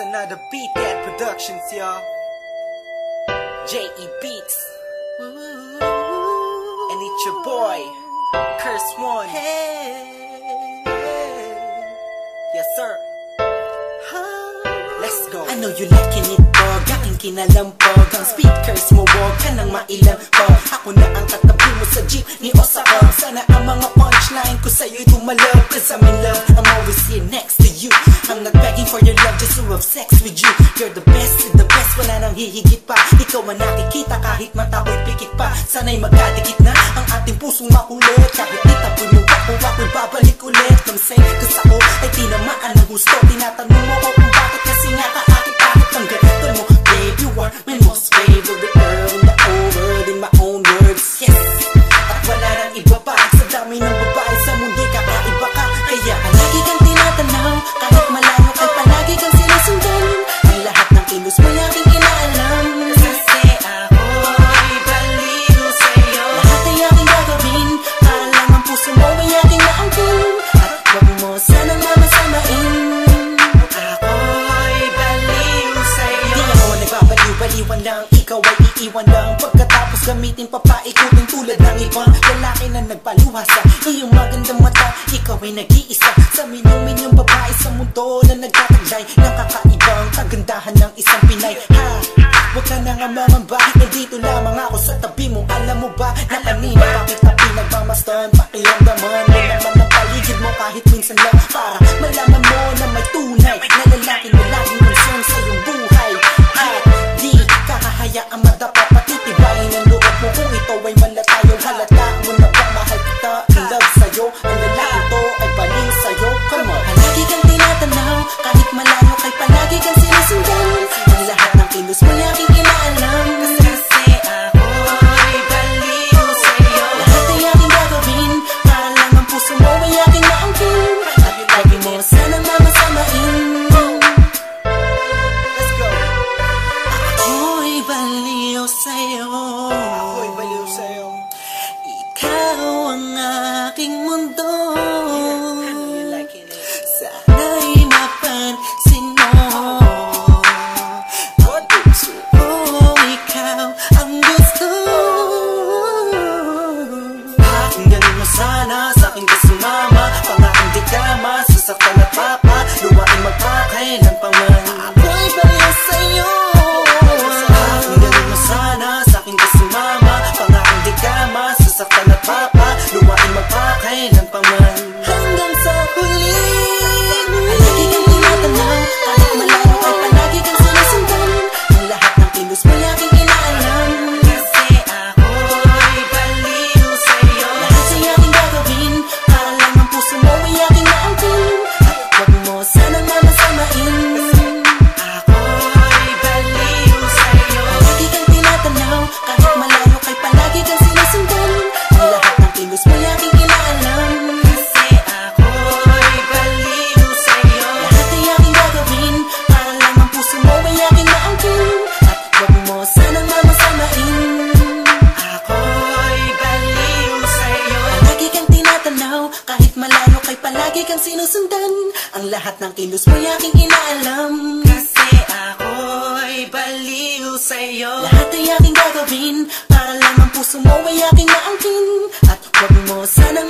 another Beat That Productions, y'all. J.E. Beats. And it's your boy, Curse One. Hey, yes, sir. Let's go. I know you liking it, dog Aking kinalampog Ang speakers mo, wag ka nang pag Ako na ang katabi mo sa jeep ni Osaka Sana ang mga sa'yo'y tumalab Cause I'm in love, I'm always here next to you. I'm not begging for your love, just to have sex with you. You're the best the best, wala nang hihigit pa. Ikaw ang nakikita kahit mata ko'y pikit pa. Sana'y magkadikit na ang ating pusong makulit. Kahit itapoy mo ako, ako'y babalik ulit. Come say, cause ako ay tinamaan ng gusto. Tinatanong mo ko Kahit malayo kay palagi kang sinusundan Ang lahat ng kilos mo'y aking inaalam. Kasi ako'y baliw sa'yo. Lahat ay aking gagawin Para lang ang puso mo ay aking naangkin. At wag mo sanang mamasamain. Ako'y baliw sa'yo. Di ako nagbabaliw-baliwan lang Ikaw ay iiwan lang. Pagkatapos gamitin papaikutin tulad ng ibang Lalaki na nagpaluha sa iyong magandang mata Ikaw ay nag-iisa. Sa minyong-minyong mundo Na nagtataglay ng kakaibang kagandahan ng isang Pinay. Ha! Huwag ka na nga mangamba Nandito lamang ako sa tabi mo. Alam mo ba na kanina bakit na pinagmamastan? Pakiramdaman mo naman ang paligid mo Kahit minsan lang. Para malaman mo na may tunay Na lalaki na laging concern sa iyong buhay. At di kakahayaang madapa Patitibayin ang loob mo. Kung ito ay malatayo ang aking mundo? Sana'y mapansin mo. What? Oh, ikaw ang gusto. Pakinggan mo sana sa aking kasumama Pangakang di ka masasaktan at papa. Luwain magpakailan pa man Ako'y baliw sa'yo. Pakinggan mo sana sa aking kasumama Pangakang di ka masasaktan at papa tinatanaw Kahit malayo kay palagi kang sinusundan. Ang lahat ng kilos mo'y aking inaalam. Kasi ako'y baliw sa'yo. Lahat ay aking gagawin Para lang ang puso mo ay aking maangkin. At wag mo sanang